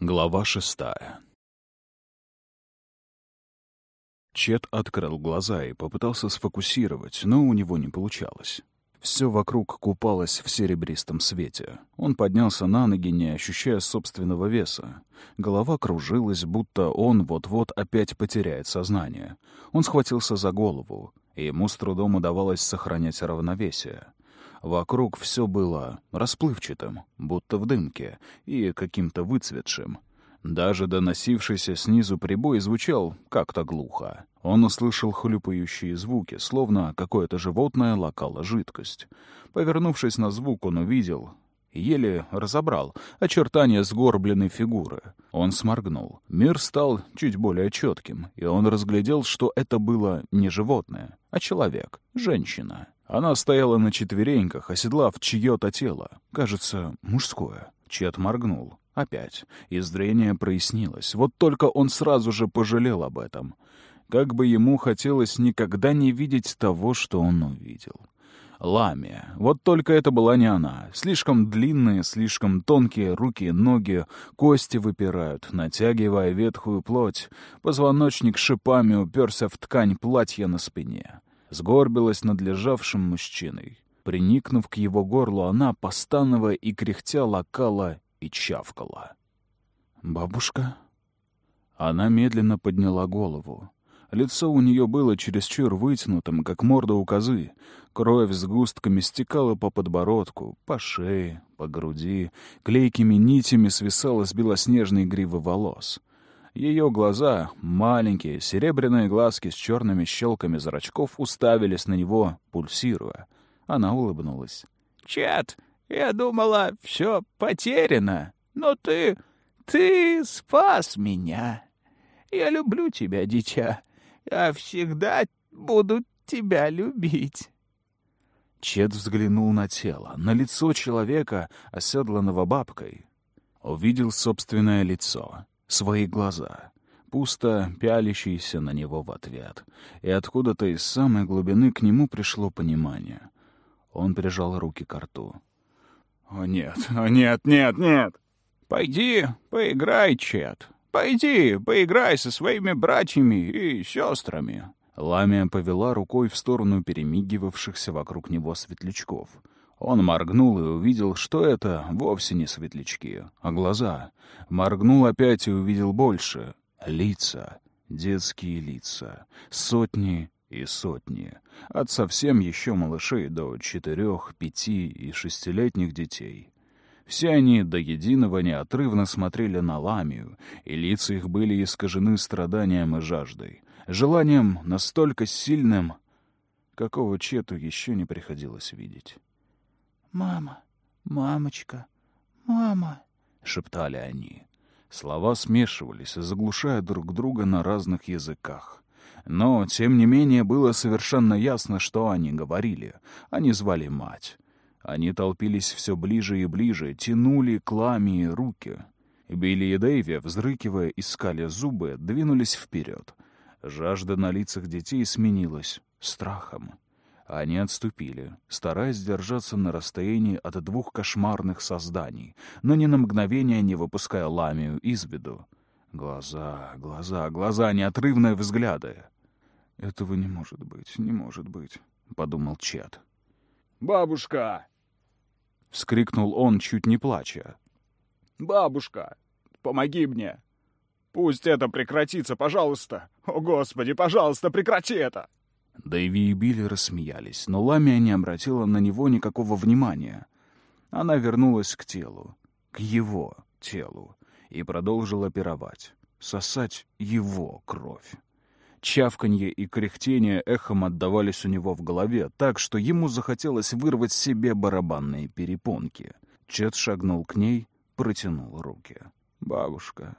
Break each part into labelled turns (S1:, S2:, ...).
S1: Глава шестая Чет открыл глаза и попытался сфокусировать, но у него не получалось. Все вокруг купалось в серебристом свете. Он поднялся на ноги, не ощущая собственного веса. Голова кружилась, будто он вот-вот опять потеряет сознание. Он схватился за голову, и ему с трудом удавалось сохранять равновесие. Вокруг все было расплывчатым, будто в дымке, и каким-то выцветшим. Даже доносившийся снизу прибой звучал как-то глухо. Он услышал хлюпающие звуки, словно какое-то животное лакало жидкость. Повернувшись на звук, он увидел, еле разобрал, очертания сгорбленной фигуры. Он сморгнул. Мир стал чуть более четким, и он разглядел, что это было не животное, а человек, женщина. Она стояла на четвереньках, оседлав чье-то тело. Кажется, мужское. Чет моргнул. Опять. И зрение прояснилось. Вот только он сразу же пожалел об этом. Как бы ему хотелось никогда не видеть того, что он увидел. Ламия. Вот только это была не она. Слишком длинные, слишком тонкие руки ноги, кости выпирают, натягивая ветхую плоть. Позвоночник шипами уперся в ткань платья на спине сгорбилась над лежавшим мужчиной. Приникнув к его горлу, она, постановая и кряхтя, лакала и чавкала. «Бабушка?» Она медленно подняла голову. Лицо у нее было чересчур вытянутым, как морда у козы. Кровь с густками стекала по подбородку, по шее, по груди, клейкими нитями свисала с белоснежной гривы волос. Ее глаза, маленькие, серебряные глазки с черными щелками зрачков, уставились на него, пульсируя. Она улыбнулась.
S2: «Чет, я думала, все потеряно, но ты... ты спас меня. Я люблю тебя, дитя. Я всегда буду тебя любить».
S1: Чет взглянул на тело, на лицо человека, оседланного бабкой. Увидел собственное лицо свои глаза, пусто пялящиеся на него в ответ. И откуда-то из самой глубины к нему пришло понимание. Он прижал руки к рту.
S2: «О нет, о нет, нет, нет! Пойди, поиграй, Чет. Пойди, поиграй со своими братьями и сестрами».
S1: Ламия повела рукой в сторону перемигивавшихся вокруг него светлячков — он моргнул и увидел, что это вовсе не светлячки, а глаза. Моргнул опять и увидел больше. Лица. Детские лица. Сотни и сотни. От совсем еще малышей до четырех, пяти и шестилетних детей. Все они до единого неотрывно смотрели на Ламию, и лица их были искажены страданием и жаждой. Желанием настолько сильным, какого Чету еще не приходилось видеть.
S3: «Мама, мамочка, мама!»
S1: — шептали они. Слова смешивались, заглушая друг друга на разных языках. Но, тем не менее, было совершенно ясно, что они говорили. Они звали мать. Они толпились все ближе и ближе, тянули к Ламии руки. Билли и Дэйви, взрыкивая, искали зубы, двинулись вперед. Жажда на лицах детей сменилась страхом. Они отступили, стараясь держаться на расстоянии от двух кошмарных созданий, но ни на мгновение не выпуская ламию из виду. Глаза, глаза, глаза, неотрывные взгляды. «Этого не может быть, не может быть», — подумал Чет.
S2: «Бабушка!»
S1: — вскрикнул он, чуть не плача.
S2: «Бабушка, помоги мне! Пусть это прекратится, пожалуйста! О, Господи, пожалуйста, прекрати это!»
S1: Дэйви и Билли рассмеялись, но Ламия не обратила на него никакого внимания. Она вернулась к телу, к его телу, и продолжила пировать, сосать его кровь. Чавканье и кряхтение эхом отдавались у него в голове, так что ему захотелось вырвать себе барабанные перепонки. Чет шагнул к ней, протянул руки. «Бабушка,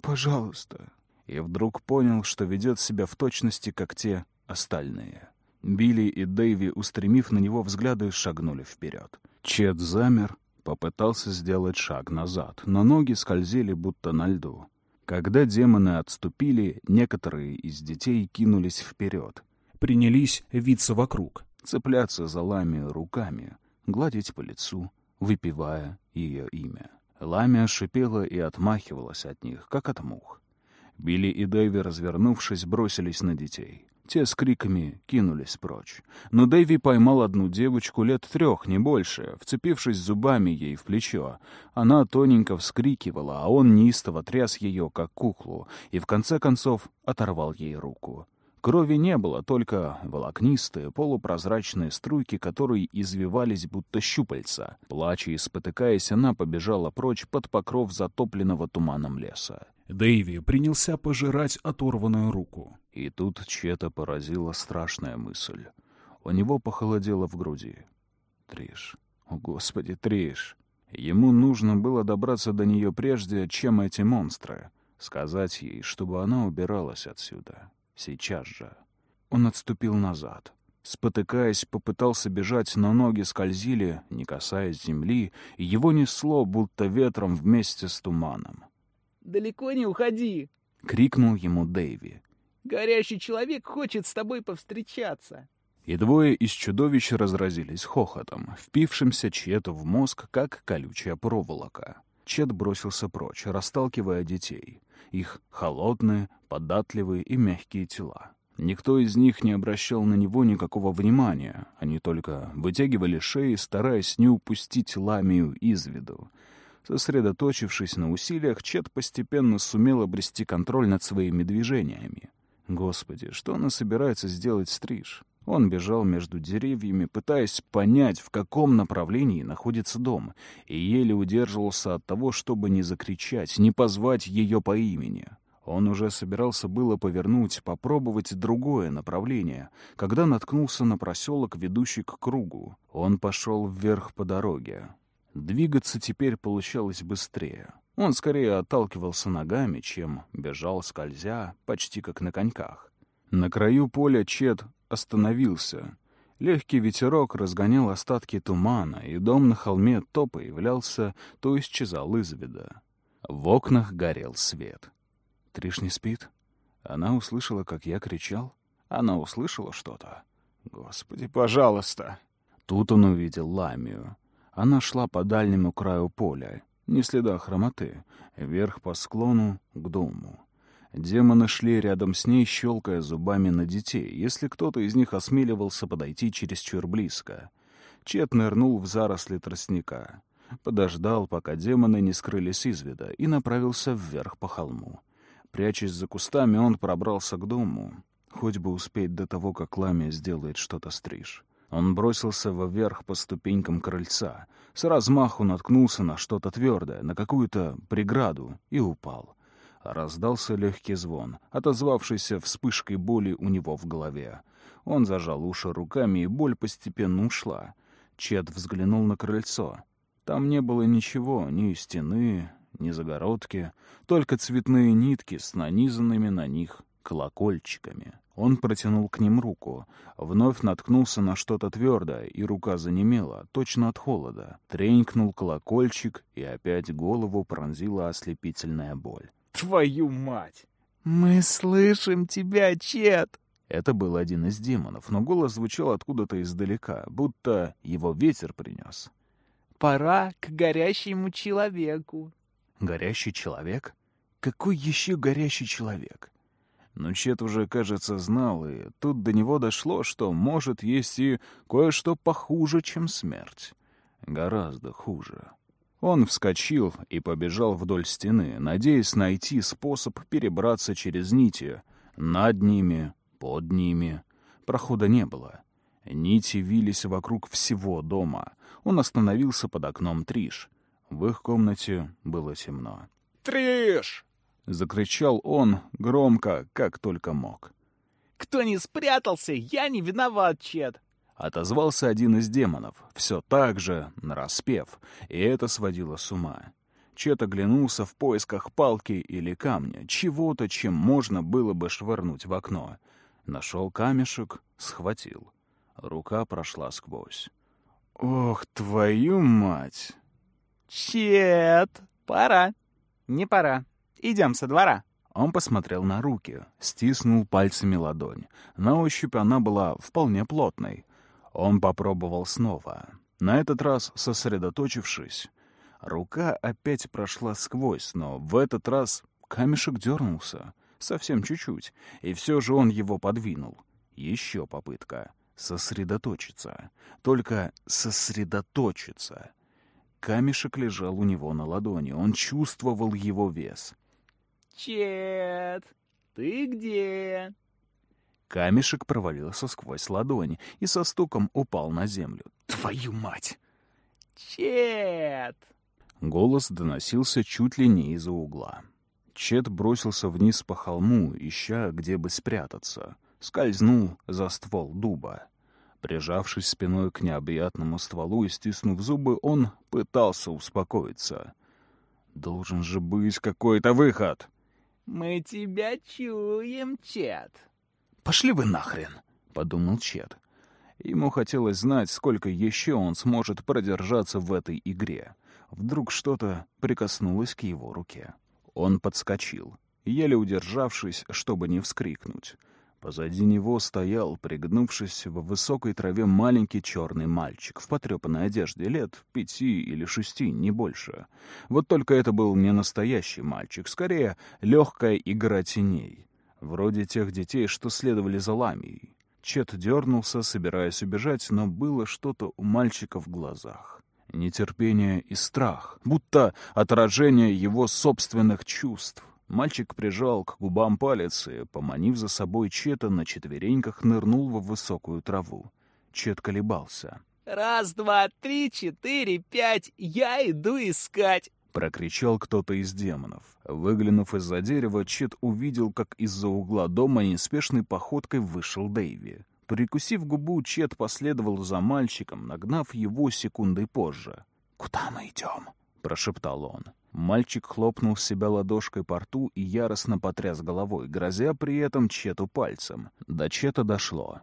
S1: пожалуйста». И вдруг понял, что ведет себя в точности, как те остальные. Билли и Дэйви, устремив на него взгляды, шагнули вперед. Чет замер, попытался сделать шаг назад, но ноги скользили будто на льду. Когда демоны отступили, некоторые из детей кинулись вперед. Принялись виться вокруг, цепляться за ламию руками, гладить по лицу, выпивая ее имя. Ламия шипела и отмахивалась от них, как от мух. Билли и Дэви, развернувшись, бросились на детей. Те с криками кинулись прочь. Но Дэви поймал одну девочку лет трех, не больше, вцепившись зубами ей в плечо. Она тоненько вскрикивала, а он неистово тряс ее, как куклу, и в конце концов оторвал ей руку. Крови не было, только волокнистые, полупрозрачные струйки, которые извивались будто щупальца. Плача и спотыкаясь, она побежала прочь под покров затопленного туманом леса.
S4: Дэйви принялся пожирать оторванную руку.
S1: И тут Чета поразила страшная мысль. У него похолодело в груди. Триш. О, Господи, Триш. Ему нужно было добраться до нее прежде, чем эти монстры. Сказать ей, чтобы она убиралась отсюда. Сейчас же. Он отступил назад. Спотыкаясь, попытался бежать, но ноги скользили, не касаясь земли, и его несло, будто ветром вместе с туманом.
S3: «Далеко не уходи!»
S1: — крикнул ему Дэйви.
S3: «Горящий человек хочет с тобой повстречаться!»
S1: И двое из чудовищ разразились хохотом, впившимся Чета в мозг, как колючая проволока. Чет бросился прочь, расталкивая детей. Их холодные, податливые и мягкие тела. Никто из них не обращал на него никакого внимания. Они только вытягивали шеи, стараясь не упустить ламию из виду. Сосредоточившись на усилиях, Чет постепенно сумел обрести контроль над своими движениями. Господи, что она собирается сделать стриж? Он бежал между деревьями, пытаясь понять, в каком направлении находится дом, и еле удерживался от того, чтобы не закричать, не позвать ее по имени. Он уже собирался было повернуть, попробовать другое направление, когда наткнулся на проселок, ведущий к кругу. Он пошел вверх по дороге. Двигаться теперь получалось быстрее. Он скорее отталкивался ногами, чем бежал скользя, почти как на коньках. На краю поля Чет остановился. Легкий ветерок разгонял остатки тумана, и дом на холме то появлялся, то исчезал из вида. В окнах горел свет. Триш не спит? Она услышала, как я кричал? Она услышала что-то? Господи, пожалуйста! Тут он увидел Ламию. Она шла по дальнему краю поля, не следа хромоты, вверх по склону к дому. Демоны шли рядом с ней, щелкая зубами на детей, если кто-то из них осмеливался подойти чересчур близко. Чет нырнул в заросли тростника. Подождал, пока демоны не скрылись из вида, и направился вверх по холму. Прячась за кустами, он пробрался к дому. Хоть бы успеть до того, как Ламия сделает что-то стриж. Он бросился вверх по ступенькам крыльца. С размаху наткнулся на что-то твердое, на какую-то преграду, и упал. Раздался легкий звон, отозвавшийся вспышкой боли у него в голове. Он зажал уши руками, и боль постепенно ушла. Чет взглянул на крыльцо. Там не было ничего, ни стены, ни загородки, только цветные нитки с нанизанными на них колокольчиками. Он протянул к ним руку, вновь наткнулся на что-то твердое, и рука занемела, точно от холода. Тренькнул колокольчик, и опять голову пронзила ослепительная боль.
S3: «Твою мать!» «Мы слышим тебя, Чет!»
S1: Это был один из демонов, но голос звучал откуда-то издалека, будто его ветер принес.
S3: «Пора к горящему человеку».
S1: «Горящий человек? Какой еще горящий человек?» Но Чет уже, кажется, знал, и тут до него дошло, что может есть и кое-что похуже, чем смерть. Гораздо хуже. Он вскочил и побежал вдоль стены, надеясь найти способ перебраться через нити. Над ними, под ними. Прохода не было. Нити вились вокруг всего дома. Он остановился под окном Триш. В их комнате было темно.
S2: «Триш!»
S1: — закричал он громко, как только мог.
S3: «Кто не спрятался, я не виноват, Чет!»
S1: Отозвался один из демонов, все так же, нараспев, и это сводило с ума. Чет оглянулся в поисках палки или камня, чего-то, чем можно было бы швырнуть в окно. Нашел камешек, схватил. Рука прошла сквозь. «Ох, твою мать!»
S3: «Чет, пора. Не пора. Идем со двора».
S1: Он посмотрел на руки, стиснул пальцами ладонь. На ощупь она была вполне плотной. Он попробовал снова, на этот раз сосредоточившись. Рука опять прошла сквозь, но в этот раз камешек дернулся. Совсем чуть-чуть. И все же он его подвинул. Еще попытка. Сосредоточиться. Только сосредоточиться. Камешек лежал у него на ладони. Он чувствовал его вес.
S3: Чет, ты где?
S1: Камешек провалился сквозь ладони и со стуком упал на землю. «Твою мать!»
S3: Чет!
S1: Голос доносился чуть ли не из-за угла. Чет бросился вниз по холму, ища, где бы спрятаться. Скользнул за ствол дуба. Прижавшись спиной к необъятному стволу и стиснув зубы, он пытался успокоиться. «Должен же быть какой-то выход!»
S3: Мы тебя чуем, Чет.
S1: «Пошли вы нахрен!» — подумал Чет. Ему хотелось знать, сколько еще он сможет продержаться в этой игре. Вдруг что-то прикоснулось к его руке. Он подскочил, еле удержавшись, чтобы не вскрикнуть. Позади него стоял, пригнувшись в высокой траве, маленький черный мальчик в потрепанной одежде лет пяти или шести, не больше. Вот только это был не настоящий мальчик, скорее легкая игра теней. Вроде тех детей, что следовали за ламией. Чет дернулся, собираясь убежать, но было что-то у мальчика в глазах. Нетерпение и страх, будто отражение его собственных чувств. Мальчик прижал к губам палец и, поманив за собой Чета, на четвереньках нырнул во высокую траву. Чет колебался.
S3: Раз, два, три, четыре, пять. Я иду искать.
S1: — прокричал кто-то из демонов. Выглянув из-за дерева, Чет увидел, как из-за угла дома неспешной походкой вышел Дэйви. Прикусив губу, Чет последовал за мальчиком, нагнав его секундой позже. «Куда мы идем?» — прошептал он. Мальчик хлопнул себя ладошкой по рту и яростно потряс головой, грозя при этом Чету пальцем. До Чета дошло.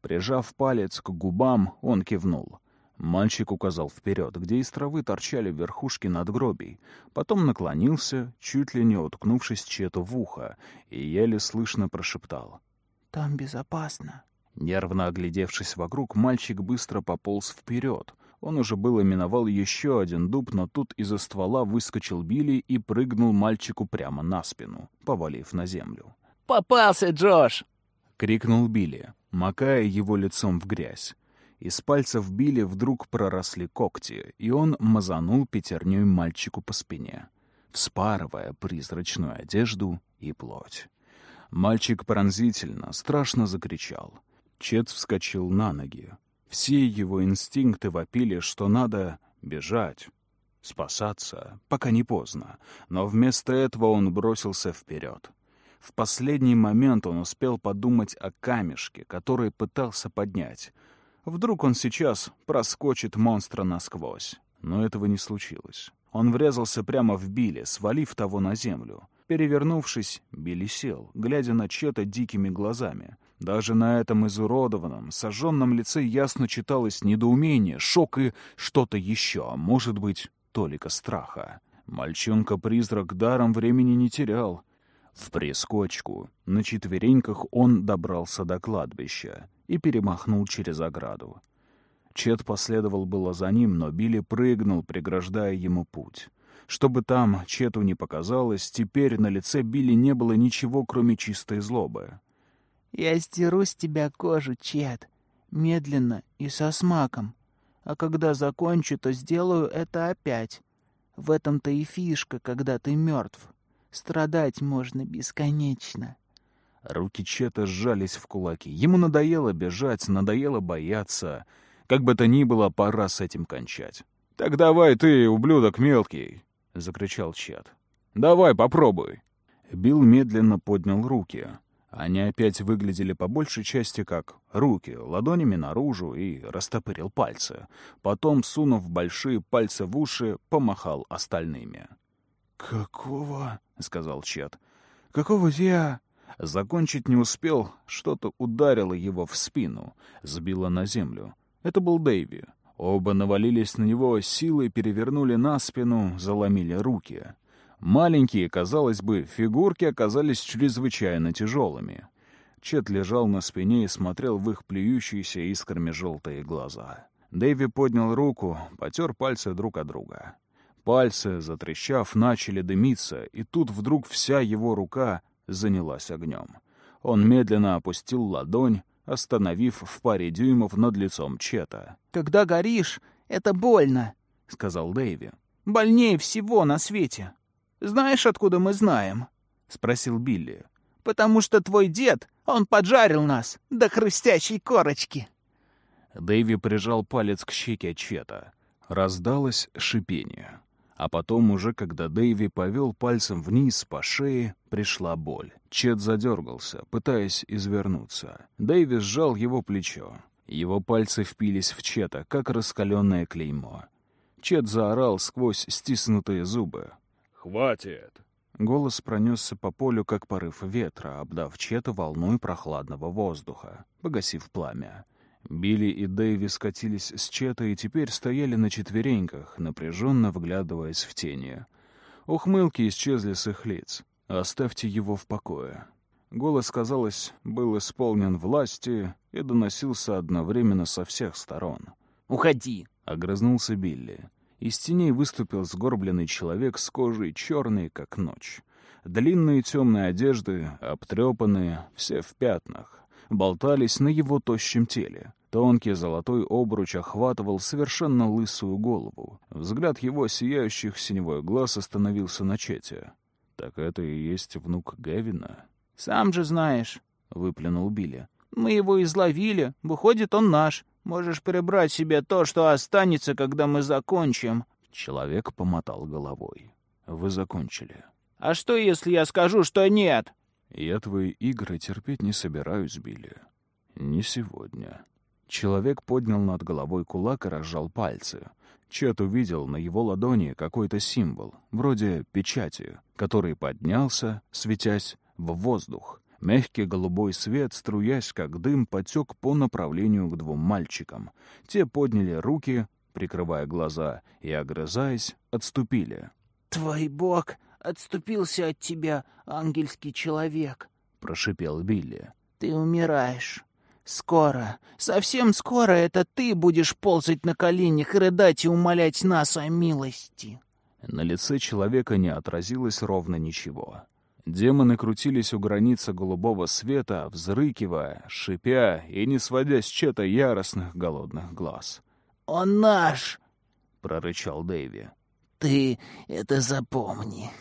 S1: Прижав палец к губам, он кивнул. Мальчик указал вперед, где из травы торчали верхушки надгробий. Потом наклонился, чуть ли не уткнувшись Чету в ухо, и еле слышно прошептал.
S3: «Там безопасно».
S1: Нервно оглядевшись вокруг, мальчик быстро пополз вперед, он уже было миновал еще один дуб, но тут из-за ствола выскочил Билли и прыгнул мальчику прямо на спину, повалив на землю.
S3: «Попался, Джош!»
S1: — крикнул Билли, макая его лицом в грязь. Из пальцев Билли вдруг проросли когти, и он мазанул пятерней мальчику по спине, вспарывая призрачную одежду и плоть. Мальчик пронзительно, страшно закричал. Чет вскочил на ноги. Все его инстинкты вопили, что надо бежать, спасаться, пока не поздно. Но вместо этого он бросился вперед. В последний момент он успел подумать о камешке, который пытался поднять. Вдруг он сейчас проскочит монстра насквозь. Но этого не случилось. Он врезался прямо в Билли, свалив того на землю. Перевернувшись, Билли сел, глядя на Чета дикими глазами. Даже на этом изуродованном, сожженном лице ясно читалось недоумение, шок и что-то еще, а может быть, толика страха. Мальчонка-призрак даром времени не терял. В прискочку, на четвереньках он добрался до кладбища и перемахнул через ограду. Чет последовал было за ним, но Билли прыгнул, преграждая ему путь. Чтобы там Чету не показалось, теперь на лице Билли не было ничего, кроме чистой злобы.
S3: «Я стеру с тебя кожу, Чет, медленно и со смаком. А когда закончу, то сделаю это опять. В этом-то и фишка, когда ты мертв. Страдать можно бесконечно».
S1: Руки Чета сжались в кулаки. Ему надоело бежать, надоело бояться. Как бы то ни было, пора с этим кончать. «Так давай ты, ублюдок мелкий!» — закричал Чет. «Давай, попробуй!» Билл медленно поднял руки. Они опять выглядели по большей части как руки, ладонями наружу, и растопырил пальцы. Потом, сунув большие пальцы в уши, помахал остальными. «Какого?» — сказал Чет. «Какого я...» Закончить не успел, что-то ударило его в спину, сбило на землю. Это был Дэйви. Оба навалились на него, силой перевернули на спину, заломили руки. Маленькие, казалось бы, фигурки оказались чрезвычайно тяжелыми. Чет лежал на спине и смотрел в их плюющиеся искрами желтые глаза. Дэйви поднял руку, потер пальцы друг от друга. Пальцы, затрещав, начали дымиться, и тут вдруг вся его рука занялась огнем. Он медленно опустил ладонь, остановив в паре дюймов над лицом Чета.
S3: «Когда горишь, это больно», — сказал Дэйви. «Больнее всего на свете. Знаешь, откуда мы знаем?» — спросил Билли. «Потому что твой дед, он поджарил нас до хрустящей корочки».
S1: Дэйви прижал палец к щеке Чета. Раздалось шипение. А потом, уже когда Дэйви повел пальцем вниз по шее, пришла боль. Чет задергался, пытаясь извернуться. Дэйви сжал его плечо. Его пальцы впились в Чета, как раскаленное клеймо. Чет заорал сквозь стиснутые зубы.
S2: «Хватит!»
S1: Голос пронесся по полю, как порыв ветра, обдав Чета волной прохладного воздуха, погасив пламя. Билли и Дэйви скатились с Чета и теперь стояли на четвереньках, напряженно вглядываясь в тени. Ухмылки исчезли с их лиц. «Оставьте его в покое». Голос, казалось, был исполнен власти и доносился одновременно со всех сторон.
S3: «Уходи!»
S1: — огрызнулся Билли. Из теней выступил сгорбленный человек с кожей черной, как ночь. Длинные темные одежды, обтрепанные, все в пятнах, болтались на его тощем теле. Тонкий золотой обруч охватывал совершенно лысую голову. Взгляд его сияющих синевой глаз остановился на Чете. «Так это и есть внук Гевина?»
S3: «Сам же знаешь», — выплюнул Билли. «Мы его изловили. Выходит, он наш. Можешь прибрать себе то, что останется, когда мы закончим».
S1: Человек помотал головой. «Вы закончили».
S3: «А что, если я скажу, что нет?»
S1: «Я твои игры терпеть не собираюсь, Билли. Не сегодня». Человек поднял над головой кулак и разжал пальцы. Чет увидел на его ладони какой-то символ, вроде печати, который поднялся, светясь в воздух. Мягкий голубой свет, струясь как дым, потек по направлению к двум мальчикам. Те подняли руки, прикрывая глаза, и, огрызаясь, отступили.
S3: «Твой бог отступился от тебя, ангельский человек», — прошипел Билли. «Ты умираешь. Скоро, совсем скоро это ты будешь ползать на коленях и рыдать и умолять нас о милости».
S1: На лице человека не отразилось ровно ничего. Демоны крутились у границы голубого света, взрыкивая, шипя и не сводя с чета яростных голодных глаз.
S3: «Он наш!»
S1: — прорычал Дэйви.
S3: «Ты это запомни!»